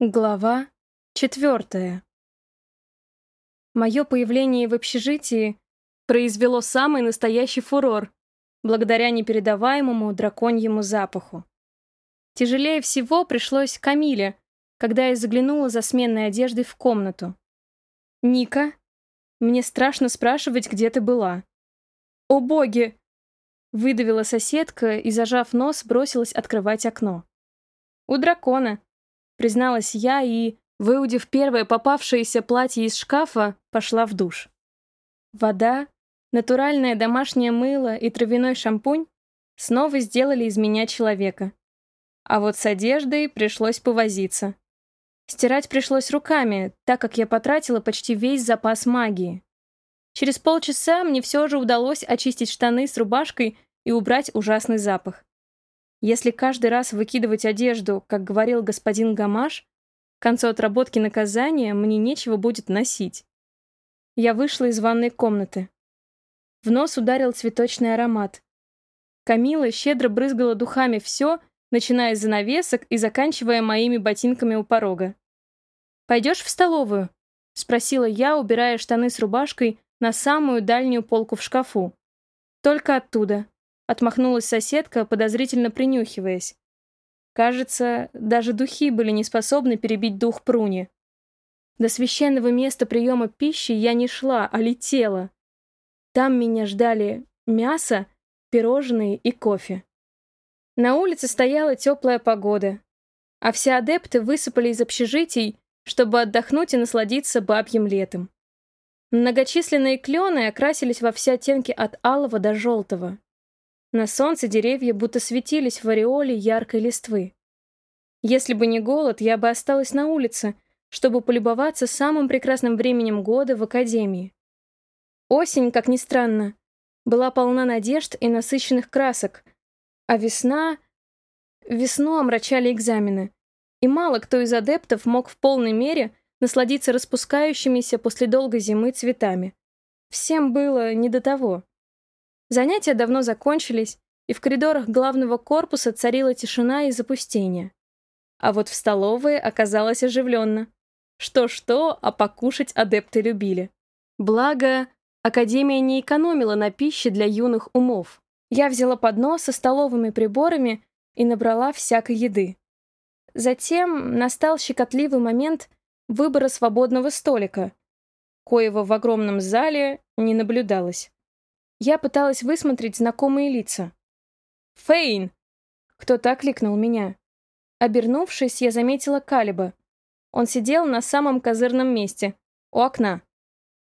Глава четвертая. Мое появление в общежитии произвело самый настоящий фурор, благодаря непередаваемому драконьему запаху. Тяжелее всего пришлось Камиле, когда я заглянула за сменной одеждой в комнату. «Ника, мне страшно спрашивать, где ты была». «О боги!» — выдавила соседка и, зажав нос, бросилась открывать окно. «У дракона», призналась я и, выудив первое попавшееся платье из шкафа, пошла в душ. Вода, натуральное домашнее мыло и травяной шампунь снова сделали из меня человека. А вот с одеждой пришлось повозиться. Стирать пришлось руками, так как я потратила почти весь запас магии. Через полчаса мне все же удалось очистить штаны с рубашкой и убрать ужасный запах. Если каждый раз выкидывать одежду, как говорил господин Гамаш, к концу отработки наказания мне нечего будет носить. Я вышла из ванной комнаты. В нос ударил цветочный аромат. Камила щедро брызгала духами все, начиная с занавесок и заканчивая моими ботинками у порога. «Пойдешь в столовую?» — спросила я, убирая штаны с рубашкой на самую дальнюю полку в шкафу. «Только оттуда», Отмахнулась соседка, подозрительно принюхиваясь. Кажется, даже духи были не способны перебить дух Пруни. До священного места приема пищи я не шла, а летела. Там меня ждали мясо, пирожные и кофе. На улице стояла теплая погода, а все адепты высыпали из общежитий, чтобы отдохнуть и насладиться бабьим летом. Многочисленные клены окрасились во все оттенки от алого до желтого. На солнце деревья будто светились в ореоле яркой листвы. Если бы не голод, я бы осталась на улице, чтобы полюбоваться самым прекрасным временем года в академии. Осень, как ни странно, была полна надежд и насыщенных красок, а весна... Весну омрачали экзамены, и мало кто из адептов мог в полной мере насладиться распускающимися после долгой зимы цветами. Всем было не до того. Занятия давно закончились, и в коридорах главного корпуса царила тишина и запустение. А вот в столовой оказалось оживленно. Что-что, а покушать адепты любили. Благо, Академия не экономила на пище для юных умов. Я взяла поднос со столовыми приборами и набрала всякой еды. Затем настал щекотливый момент выбора свободного столика, коего в огромном зале не наблюдалось. Я пыталась высмотреть знакомые лица. «Фейн!» Кто-то окликнул меня. Обернувшись, я заметила Калиба. Он сидел на самом козырном месте, у окна.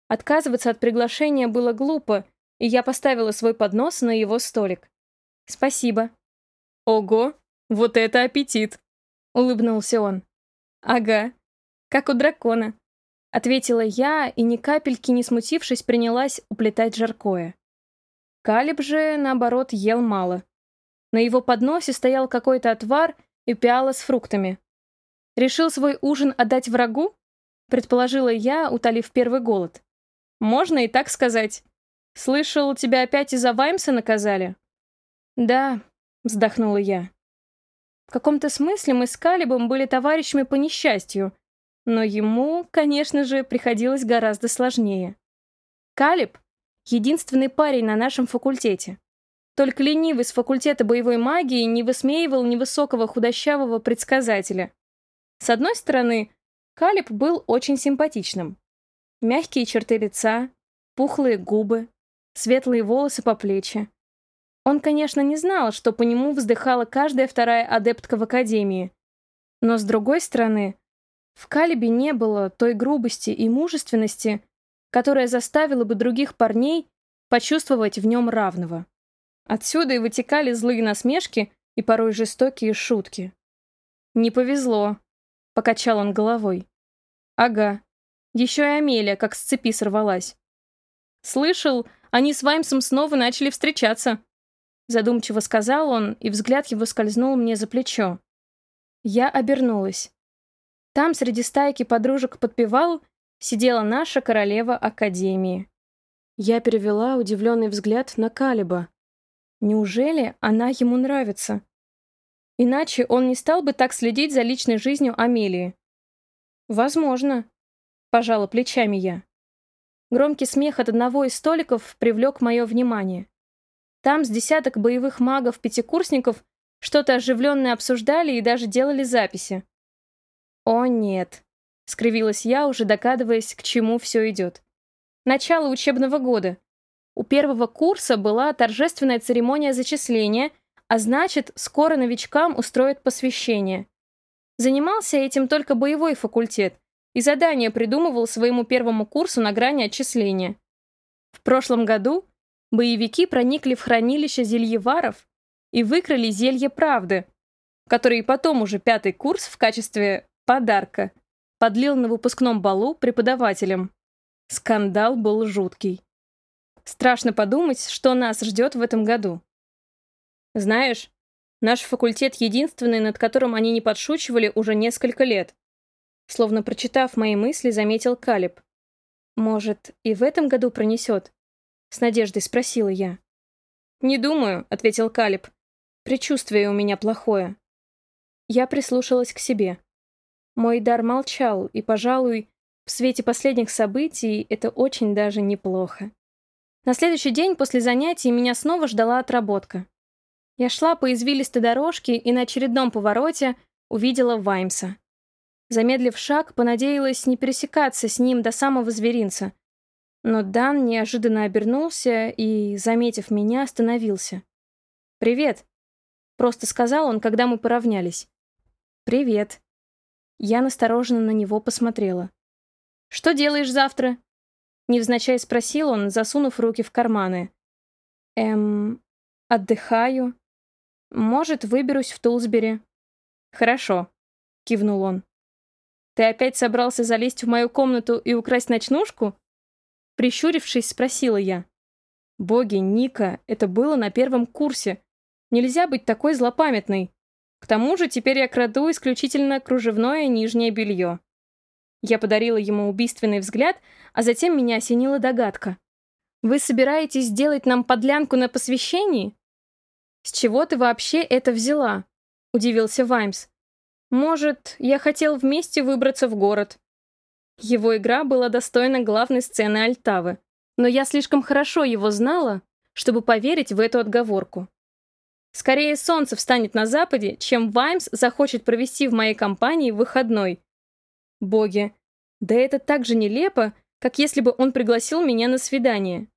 Отказываться от приглашения было глупо, и я поставила свой поднос на его столик. «Спасибо». «Ого, вот это аппетит!» — улыбнулся он. «Ага, как у дракона», — ответила я, и ни капельки не смутившись принялась уплетать жаркое. Калиб же, наоборот, ел мало. На его подносе стоял какой-то отвар и пиала с фруктами. «Решил свой ужин отдать врагу?» — предположила я, утолив первый голод. «Можно и так сказать. Слышал, тебя опять из-за Ваймса наказали?» «Да», — вздохнула я. В каком-то смысле мы с Калибом были товарищами по несчастью, но ему, конечно же, приходилось гораздо сложнее. Калиб единственный парень на нашем факультете. Только ленивый с факультета боевой магии не высмеивал невысокого худощавого предсказателя. С одной стороны, Калиб был очень симпатичным. Мягкие черты лица, пухлые губы, светлые волосы по плечи. Он, конечно, не знал, что по нему вздыхала каждая вторая адептка в академии. Но, с другой стороны, в Калибе не было той грубости и мужественности, которая заставила бы других парней почувствовать в нем равного. Отсюда и вытекали злые насмешки и порой жестокие шутки. «Не повезло», — покачал он головой. «Ага. Еще и Амелия как с цепи сорвалась. Слышал, они с Ваймсом снова начали встречаться», — задумчиво сказал он, и взгляд его скользнул мне за плечо. Я обернулась. Там среди стайки подружек подпевал сидела наша королева Академии. Я перевела удивленный взгляд на Калиба. Неужели она ему нравится? Иначе он не стал бы так следить за личной жизнью Амелии. Возможно. Пожала плечами я. Громкий смех от одного из столиков привлек мое внимание. Там с десяток боевых магов-пятикурсников что-то оживленное обсуждали и даже делали записи. «О, нет», — скривилась я, уже догадываясь, к чему все идет. Начало учебного года. У первого курса была торжественная церемония зачисления, а значит, скоро новичкам устроят посвящение. Занимался этим только боевой факультет, и задание придумывал своему первому курсу на грани отчисления. В прошлом году боевики проникли в хранилище зельеваров и выкрали зелье правды, который потом уже пятый курс в качестве подарка подлил на выпускном балу преподавателям. Скандал был жуткий. Страшно подумать, что нас ждет в этом году. Знаешь, наш факультет единственный, над которым они не подшучивали уже несколько лет. Словно прочитав мои мысли, заметил Калиб. «Может, и в этом году пронесет?» С надеждой спросила я. «Не думаю», — ответил Калиб. «Предчувствие у меня плохое». Я прислушалась к себе. Мой дар молчал, и, пожалуй, в свете последних событий это очень даже неплохо. На следующий день после занятий меня снова ждала отработка. Я шла по извилистой дорожке и на очередном повороте увидела Ваймса. Замедлив шаг, понадеялась не пересекаться с ним до самого зверинца. Но Дан неожиданно обернулся и, заметив меня, остановился. «Привет», — просто сказал он, когда мы поравнялись. «Привет». Я настороженно на него посмотрела. «Что делаешь завтра?» Невзначай спросил он, засунув руки в карманы. «Эм... Отдыхаю. Может, выберусь в Тулсбери». «Хорошо», — кивнул он. «Ты опять собрался залезть в мою комнату и украсть ночнушку?» Прищурившись, спросила я. «Боги, Ника, это было на первом курсе. Нельзя быть такой злопамятной. К тому же теперь я краду исключительно кружевное нижнее белье». Я подарила ему убийственный взгляд, а затем меня осенила догадка. «Вы собираетесь сделать нам подлянку на посвящении?» «С чего ты вообще это взяла?» — удивился Ваймс. Может, я хотел вместе выбраться в город. Его игра была достойна главной сцены Альтавы, но я слишком хорошо его знала, чтобы поверить в эту отговорку. Скорее солнце встанет на западе, чем Ваймс захочет провести в моей компании выходной. Боги, да это так же нелепо, как если бы он пригласил меня на свидание.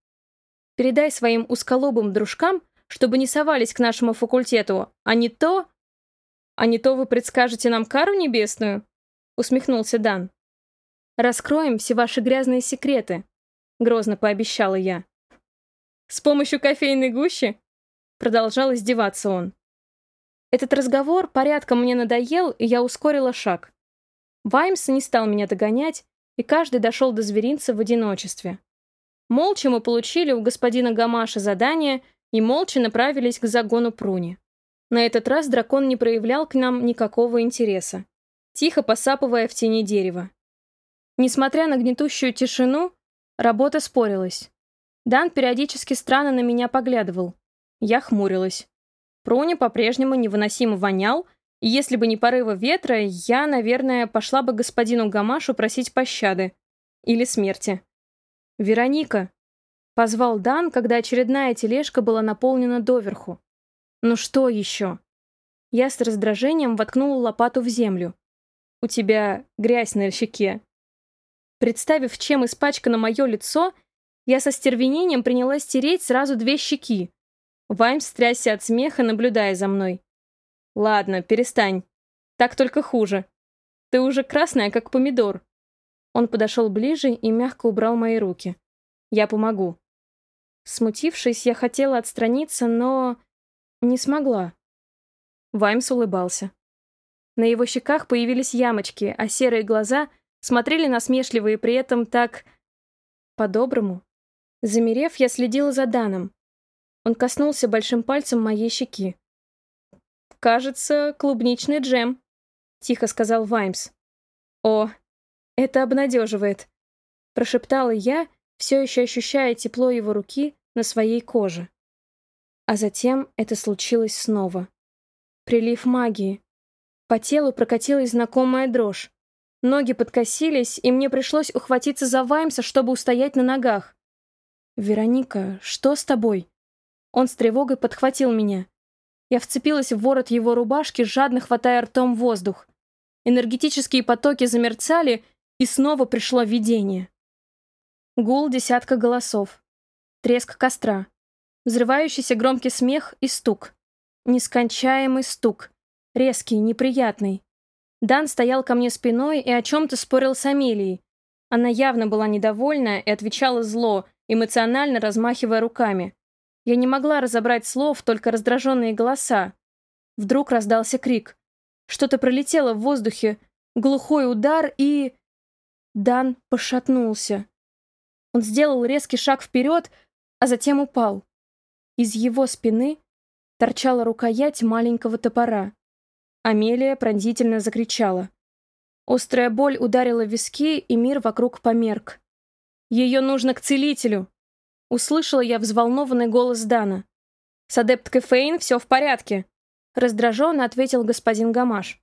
Передай своим узколобым дружкам, чтобы не совались к нашему факультету, а не то «А не то вы предскажете нам кару небесную?» — усмехнулся Дан. «Раскроем все ваши грязные секреты», — грозно пообещала я. «С помощью кофейной гущи?» — продолжал издеваться он. Этот разговор порядком мне надоел, и я ускорила шаг. Ваймс не стал меня догонять, и каждый дошел до зверинца в одиночестве. Молча мы получили у господина Гамаша задание и молча направились к загону Пруни. На этот раз дракон не проявлял к нам никакого интереса, тихо посапывая в тени дерева. Несмотря на гнетущую тишину, работа спорилась. Дан периодически странно на меня поглядывал. Я хмурилась. Прони по-прежнему невыносимо вонял, и если бы не порыва ветра, я, наверное, пошла бы господину Гамашу просить пощады. Или смерти. «Вероника!» — позвал Дан, когда очередная тележка была наполнена доверху. «Ну что еще?» Я с раздражением воткнула лопату в землю. «У тебя грязь на щеке». Представив, чем испачкано мое лицо, я со стервенением принялась стереть сразу две щеки. Ваймс стрясся от смеха, наблюдая за мной. «Ладно, перестань. Так только хуже. Ты уже красная, как помидор». Он подошел ближе и мягко убрал мои руки. «Я помогу». Смутившись, я хотела отстраниться, но... Не смогла. Ваймс улыбался. На его щеках появились ямочки, а серые глаза смотрели насмешливо и при этом так... по-доброму. Замерев, я следила за Даном. Он коснулся большим пальцем моей щеки. «Кажется, клубничный джем», — тихо сказал Ваймс. «О, это обнадеживает», — прошептала я, все еще ощущая тепло его руки на своей коже. А затем это случилось снова. Прилив магии. По телу прокатилась знакомая дрожь. Ноги подкосились, и мне пришлось ухватиться за Ваймса, чтобы устоять на ногах. «Вероника, что с тобой?» Он с тревогой подхватил меня. Я вцепилась в ворот его рубашки, жадно хватая ртом воздух. Энергетические потоки замерцали, и снова пришло видение. Гул десятка голосов. Треск костра. Взрывающийся громкий смех и стук. Нескончаемый стук. Резкий, неприятный. Дан стоял ко мне спиной и о чем-то спорил с Амелией. Она явно была недовольна и отвечала зло, эмоционально размахивая руками. Я не могла разобрать слов, только раздраженные голоса. Вдруг раздался крик. Что-то пролетело в воздухе, глухой удар и... Дан пошатнулся. Он сделал резкий шаг вперед, а затем упал. Из его спины торчала рукоять маленького топора. Амелия пронзительно закричала. Острая боль ударила в виски, и мир вокруг померк. «Ее нужно к целителю!» Услышала я взволнованный голос Дана. «С адепткой Фейн все в порядке», — раздраженно ответил господин Гамаш.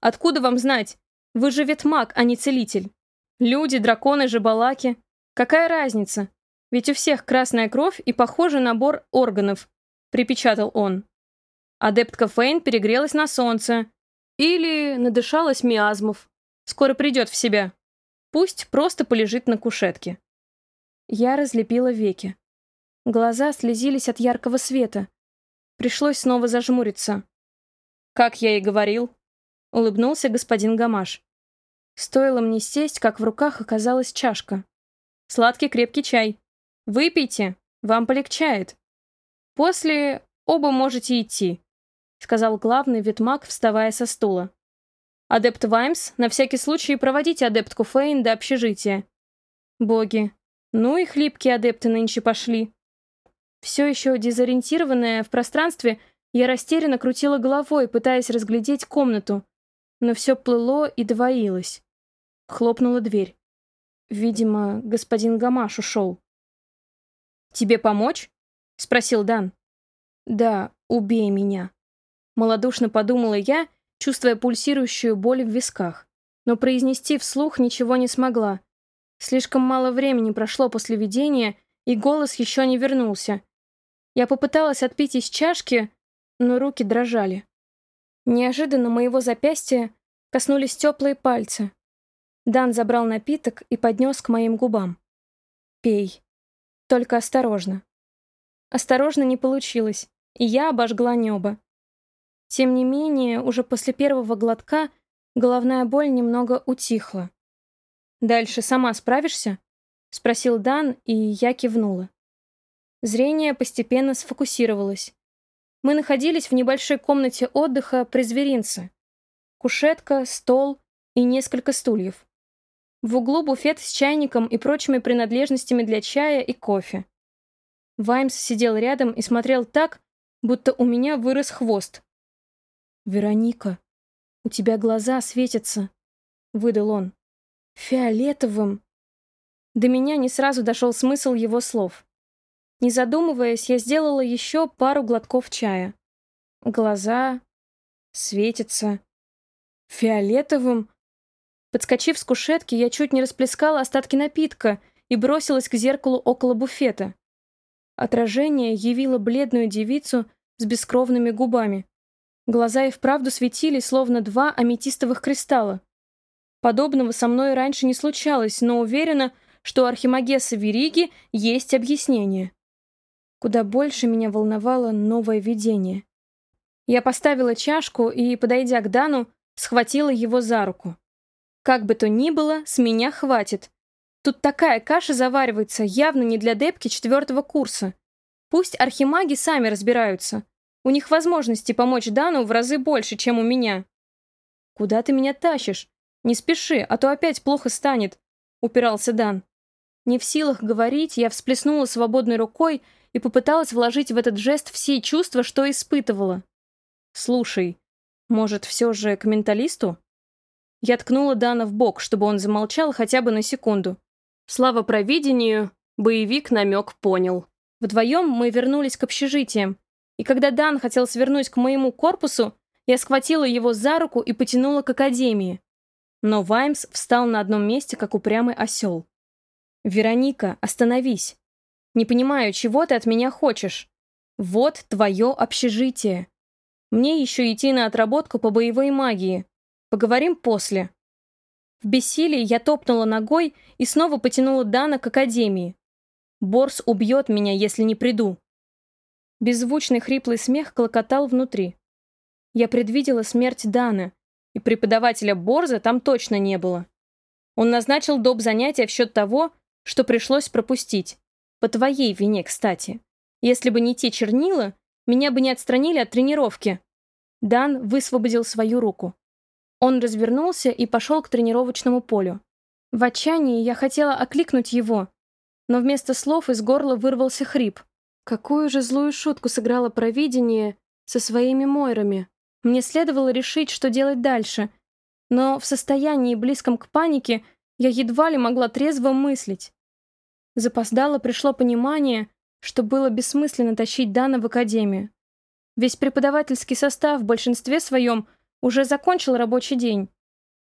«Откуда вам знать? Вы же ветмаг, а не целитель. Люди, драконы, жабалаки. Какая разница? Ведь у всех красная кровь и похожий набор органов», — припечатал он. Адептка Фейн перегрелась на солнце. Или надышалась миазмов. Скоро придет в себя. Пусть просто полежит на кушетке. Я разлепила веки. Глаза слезились от яркого света. Пришлось снова зажмуриться. «Как я и говорил», — улыбнулся господин Гамаш. Стоило мне сесть, как в руках оказалась чашка. «Сладкий крепкий чай. Выпейте, вам полегчает. После оба можете идти. — сказал главный ветмаг, вставая со стула. «Адепт Ваймс, на всякий случай проводите адептку Фейн до общежития». «Боги, ну и хлипкие адепты нынче пошли». Все еще дезориентированная в пространстве, я растерянно крутила головой, пытаясь разглядеть комнату, но все плыло и двоилось. Хлопнула дверь. Видимо, господин Гамаш ушел. «Тебе помочь?» — спросил Дан. «Да, убей меня». Молодушно подумала я, чувствуя пульсирующую боль в висках. Но произнести вслух ничего не смогла. Слишком мало времени прошло после видения, и голос еще не вернулся. Я попыталась отпить из чашки, но руки дрожали. Неожиданно моего запястья коснулись теплые пальцы. Дан забрал напиток и поднес к моим губам. «Пей. Только осторожно». Осторожно не получилось, и я обожгла небо. Тем не менее, уже после первого глотка головная боль немного утихла. «Дальше сама справишься?» — спросил Дан, и я кивнула. Зрение постепенно сфокусировалось. Мы находились в небольшой комнате отдыха при зверинце. Кушетка, стол и несколько стульев. В углу буфет с чайником и прочими принадлежностями для чая и кофе. Ваймс сидел рядом и смотрел так, будто у меня вырос хвост. «Вероника, у тебя глаза светятся», — выдал он. «Фиолетовым». До меня не сразу дошел смысл его слов. Не задумываясь, я сделала еще пару глотков чая. Глаза светятся. Фиолетовым. Подскочив с кушетки, я чуть не расплескала остатки напитка и бросилась к зеркалу около буфета. Отражение явило бледную девицу с бескровными губами. Глаза и вправду светили, словно два аметистовых кристалла. Подобного со мной раньше не случалось, но уверена, что у Архимагеса Вериги есть объяснение. Куда больше меня волновало новое видение. Я поставила чашку и, подойдя к Дану, схватила его за руку. Как бы то ни было, с меня хватит. Тут такая каша заваривается, явно не для депки четвертого курса. Пусть архимаги сами разбираются. У них возможности помочь Дану в разы больше, чем у меня. «Куда ты меня тащишь? Не спеши, а то опять плохо станет», — упирался Дан. Не в силах говорить, я всплеснула свободной рукой и попыталась вложить в этот жест все чувства, что испытывала. «Слушай, может, все же к менталисту?» Я ткнула Дана в бок, чтобы он замолчал хотя бы на секунду. Слава провидению, боевик намек понял. Вдвоем мы вернулись к общежитиям, и когда Дан хотел свернуть к моему корпусу, я схватила его за руку и потянула к академии. Но Ваймс встал на одном месте, как упрямый осел. «Вероника, остановись. Не понимаю, чего ты от меня хочешь. Вот твое общежитие. Мне еще идти на отработку по боевой магии. Поговорим после». В бессилии я топнула ногой и снова потянула Дана к академии. Борс убьет меня, если не приду. Беззвучный хриплый смех клокотал внутри. Я предвидела смерть Дана, и преподавателя Борза там точно не было. Он назначил доп. занятия в счет того, что пришлось пропустить. По твоей вине, кстати. Если бы не те чернила, меня бы не отстранили от тренировки. Дан высвободил свою руку. Он развернулся и пошел к тренировочному полю. В отчаянии я хотела окликнуть его, но вместо слов из горла вырвался хрип. Какую же злую шутку сыграло провидение со своими Мойрами? Мне следовало решить, что делать дальше, но в состоянии близком к панике я едва ли могла трезво мыслить. Запоздало пришло понимание, что было бессмысленно тащить Дана в академию. Весь преподавательский состав в большинстве своем – уже закончил рабочий день.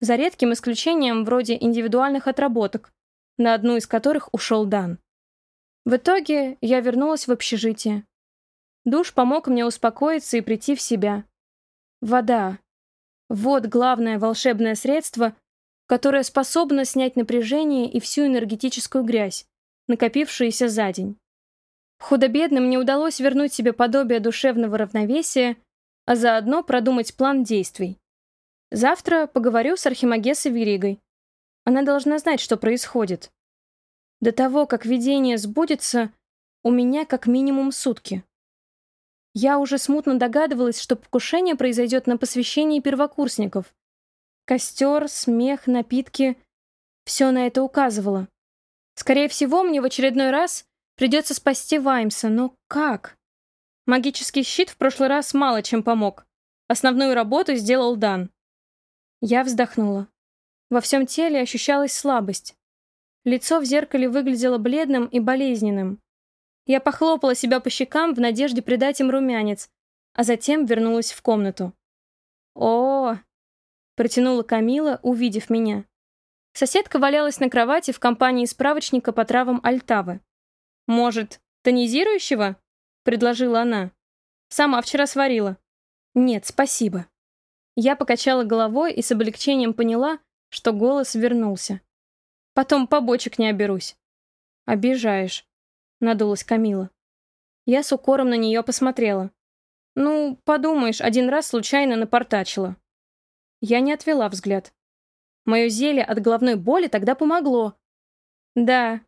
За редким исключением вроде индивидуальных отработок, на одну из которых ушел Дан. В итоге я вернулась в общежитие. Душ помог мне успокоиться и прийти в себя. Вода. Вот главное волшебное средство, которое способно снять напряжение и всю энергетическую грязь, накопившуюся за день. Худо-бедно мне удалось вернуть себе подобие душевного равновесия а заодно продумать план действий. Завтра поговорю с Архимагесой Веригой. Она должна знать, что происходит. До того, как видение сбудется, у меня как минимум сутки. Я уже смутно догадывалась, что покушение произойдет на посвящении первокурсников. Костер, смех, напитки — все на это указывало. Скорее всего, мне в очередной раз придется спасти Ваймса, но как? Магический щит в прошлый раз мало чем помог. Основную работу сделал Дан. Я вздохнула. Во всем теле ощущалась слабость. Лицо в зеркале выглядело бледным и болезненным. Я похлопала себя по щекам в надежде придать им румянец, а затем вернулась в комнату. о, протянула Камила, увидев меня. Соседка валялась на кровати в компании справочника по травам Альтавы. «Может, тонизирующего?» — предложила она. «Сама вчера сварила». «Нет, спасибо». Я покачала головой и с облегчением поняла, что голос вернулся. «Потом побочек не оберусь». «Обижаешь», — надулась Камила. Я с укором на нее посмотрела. «Ну, подумаешь, один раз случайно напортачила». Я не отвела взгляд. Мое зелье от головной боли тогда помогло. Да,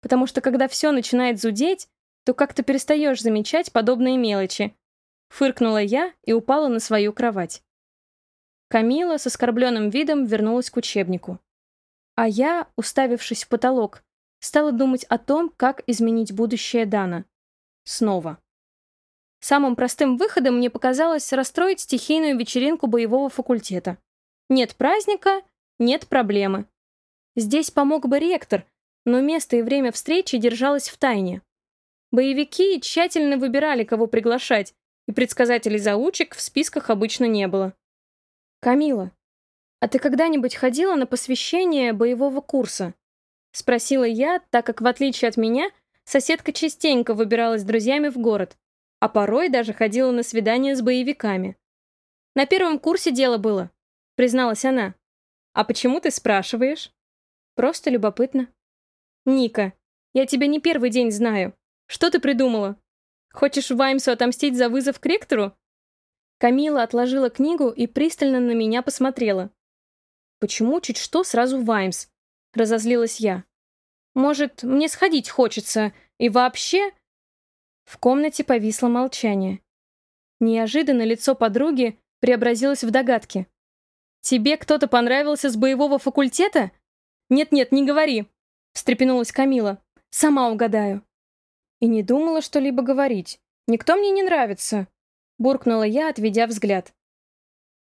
потому что когда все начинает зудеть, то как-то перестаешь замечать подобные мелочи. Фыркнула я и упала на свою кровать. Камила с оскорбленным видом вернулась к учебнику. А я, уставившись в потолок, стала думать о том, как изменить будущее Дана. Снова. Самым простым выходом мне показалось расстроить стихийную вечеринку боевого факультета. Нет праздника, нет проблемы. Здесь помог бы ректор, но место и время встречи держалось в тайне. Боевики тщательно выбирали, кого приглашать, и предсказателей-заучек в списках обычно не было. «Камила, а ты когда-нибудь ходила на посвящение боевого курса?» Спросила я, так как, в отличие от меня, соседка частенько выбиралась с друзьями в город, а порой даже ходила на свидания с боевиками. «На первом курсе дело было», — призналась она. «А почему ты спрашиваешь?» «Просто любопытно». «Ника, я тебя не первый день знаю. Что ты придумала? Хочешь Ваймсу отомстить за вызов к ректору?» Камила отложила книгу и пристально на меня посмотрела. «Почему чуть что сразу Ваймс?» — разозлилась я. «Может, мне сходить хочется, и вообще...» В комнате повисло молчание. Неожиданно лицо подруги преобразилось в догадки. «Тебе кто-то понравился с боевого факультета?» «Нет-нет, не говори», — встрепенулась Камила. «Сама угадаю». И не думала что-либо говорить. Никто мне не нравится. Буркнула я, отведя взгляд.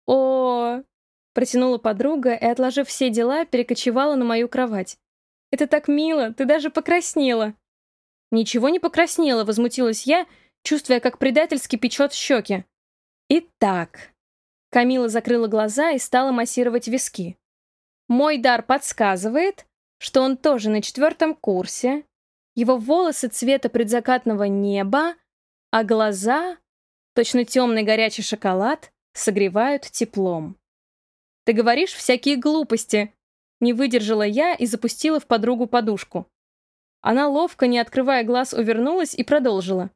о, Протянула подруга и, отложив все дела, перекочевала на мою кровать. «Это так мило, ты даже покраснела!» «Ничего не покраснела», — возмутилась я, чувствуя, как предательски печет щеки. «Итак...» Камила закрыла глаза и стала массировать виски. Мой дар подсказывает, что он тоже на четвертом курсе, его волосы цвета предзакатного неба, а глаза, точно темный горячий шоколад, согревают теплом. «Ты говоришь всякие глупости», — не выдержала я и запустила в подругу подушку. Она ловко, не открывая глаз, увернулась и продолжила.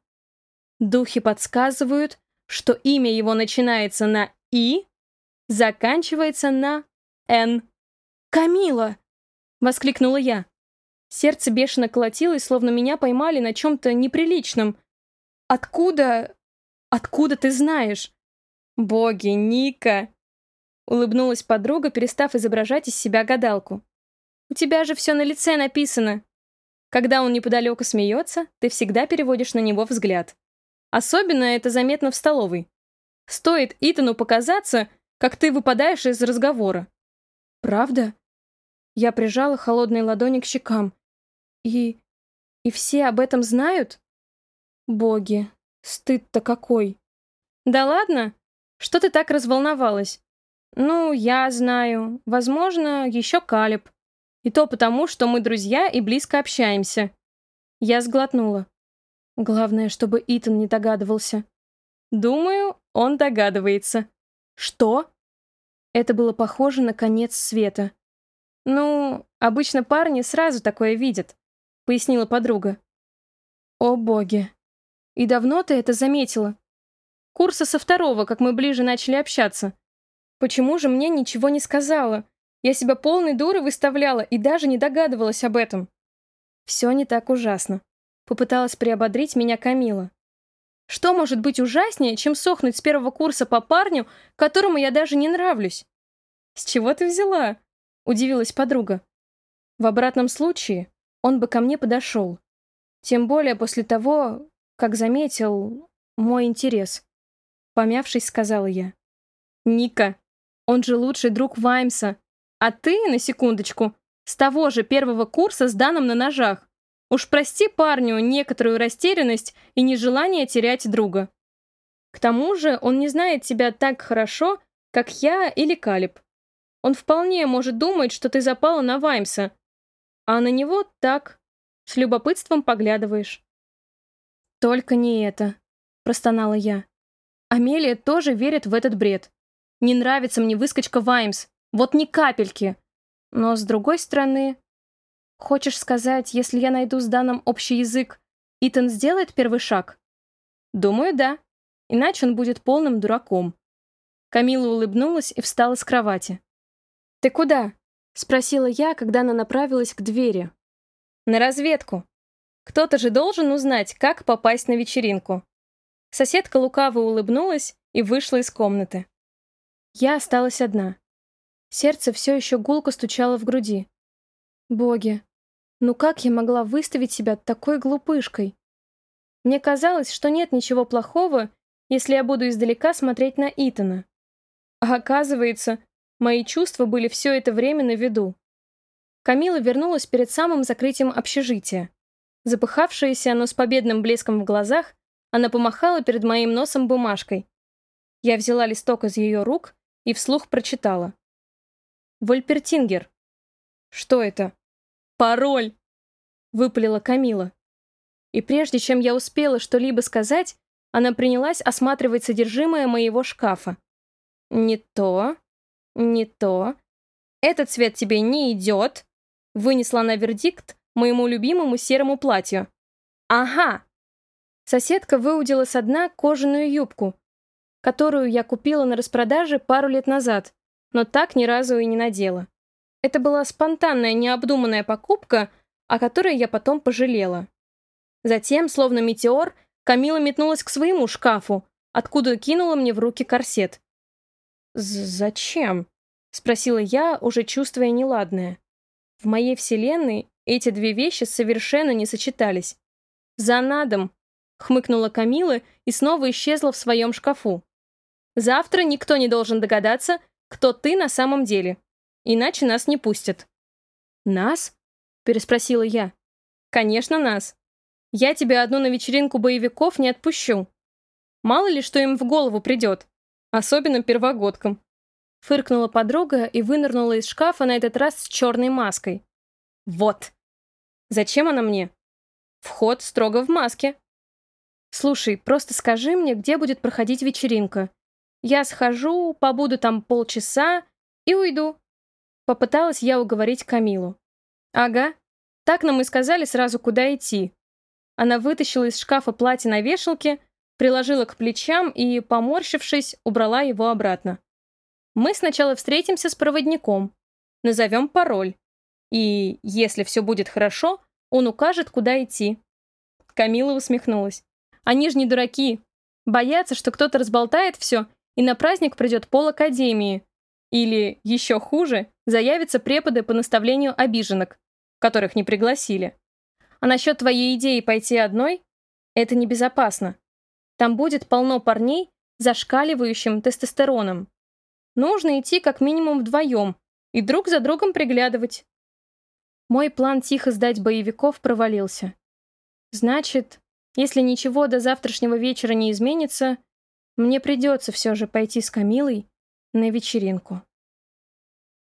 Духи подсказывают, что имя его начинается на «и», заканчивается на «н». «Камила!» — воскликнула я. Сердце бешено колотилось, словно меня поймали на чем-то неприличном. «Откуда... откуда ты знаешь?» «Боги, Ника!» Улыбнулась подруга, перестав изображать из себя гадалку. «У тебя же все на лице написано. Когда он неподалеку смеется, ты всегда переводишь на него взгляд. Особенно это заметно в столовой. Стоит Итану показаться, как ты выпадаешь из разговора. Правда? Я прижала холодные ладони к щекам. И... и все об этом знают? Боги, стыд-то какой. Да ладно? Что ты так разволновалась? Ну, я знаю. Возможно, еще Калиб. И то потому, что мы друзья и близко общаемся. Я сглотнула. Главное, чтобы Итан не догадывался. Думаю, он догадывается. Что? Это было похоже на конец света. Ну, обычно парни сразу такое видят, пояснила подруга. О боги. И давно ты это заметила? Курса со второго, как мы ближе начали общаться. Почему же мне ничего не сказала? Я себя полной дурой выставляла и даже не догадывалась об этом. Все не так ужасно. Попыталась приободрить меня Камила. Что может быть ужаснее, чем сохнуть с первого курса по парню, которому я даже не нравлюсь? С чего ты взяла? Удивилась подруга. В обратном случае он бы ко мне подошел. Тем более после того, как заметил мой интерес. Помявшись, сказала я. Ника, он же лучший друг Ваймса. А ты, на секундочку, с того же первого курса с Даном на ножах. Уж прости парню некоторую растерянность и нежелание терять друга. К тому же он не знает тебя так хорошо, как я или Калиб. Он вполне может думать, что ты запала на Ваймса, а на него так, с любопытством поглядываешь. «Только не это», — простонала я. Амелия тоже верит в этот бред. Не нравится мне выскочка Ваймс, вот ни капельки. Но, с другой стороны, Хочешь сказать, если я найду с Даном общий язык, Итан сделает первый шаг? Думаю, да. Иначе он будет полным дураком. Камила улыбнулась и встала с кровати. «Ты куда?» — спросила я, когда она направилась к двери. «На разведку. Кто-то же должен узнать, как попасть на вечеринку». Соседка лукаво улыбнулась и вышла из комнаты. Я осталась одна. Сердце все еще гулко стучало в груди. Боги, ну как я могла выставить себя такой глупышкой? Мне казалось, что нет ничего плохого, если я буду издалека смотреть на Итана. А оказывается, мои чувства были все это время на виду. Камила вернулась перед самым закрытием общежития. Запыхавшаяся, но с победным блеском в глазах, она помахала перед моим носом бумажкой. Я взяла листок из ее рук и вслух прочитала. «Вольпертингер». «Что это?» «Пароль!» — выпалила Камила. И прежде чем я успела что-либо сказать, она принялась осматривать содержимое моего шкафа. «Не то, не то. Этот цвет тебе не идет», — вынесла она вердикт моему любимому серому платью. «Ага!» Соседка выудила со дна кожаную юбку, которую я купила на распродаже пару лет назад, но так ни разу и не надела. Это была спонтанная, необдуманная покупка, о которой я потом пожалела. Затем, словно метеор, Камила метнулась к своему шкафу, откуда кинула мне в руки корсет. «Зачем?» — спросила я, уже чувствуя неладное. В моей вселенной эти две вещи совершенно не сочетались. «За надом!» — хмыкнула Камила и снова исчезла в своем шкафу. «Завтра никто не должен догадаться, кто ты на самом деле. Иначе нас не пустят». «Нас?» — переспросила я. «Конечно, нас. Я тебя одну на вечеринку боевиков не отпущу. Мало ли, что им в голову придет. Особенно первогодкам». Фыркнула подруга и вынырнула из шкафа на этот раз с черной маской. Вот. Зачем она мне? Вход строго в маске. Слушай, просто скажи мне, где будет проходить вечеринка. Я схожу, побуду там полчаса и уйду. Попыталась я уговорить Камилу. Ага. Так нам и сказали сразу, куда идти. Она вытащила из шкафа платье на вешалке, приложила к плечам и, поморщившись, убрала его обратно. Мы сначала встретимся с проводником, назовем пароль. И, если все будет хорошо, он укажет, куда идти. Камила усмехнулась. Они же не дураки. Боятся, что кто-то разболтает все, и на праздник придет пол академии. Или, еще хуже, заявятся преподы по наставлению обиженок, которых не пригласили. А насчет твоей идеи пойти одной — это небезопасно. Там будет полно парней, зашкаливающим тестостероном. Нужно идти как минимум вдвоем и друг за другом приглядывать. Мой план тихо сдать боевиков провалился. Значит, если ничего до завтрашнего вечера не изменится, мне придется все же пойти с Камилой на вечеринку.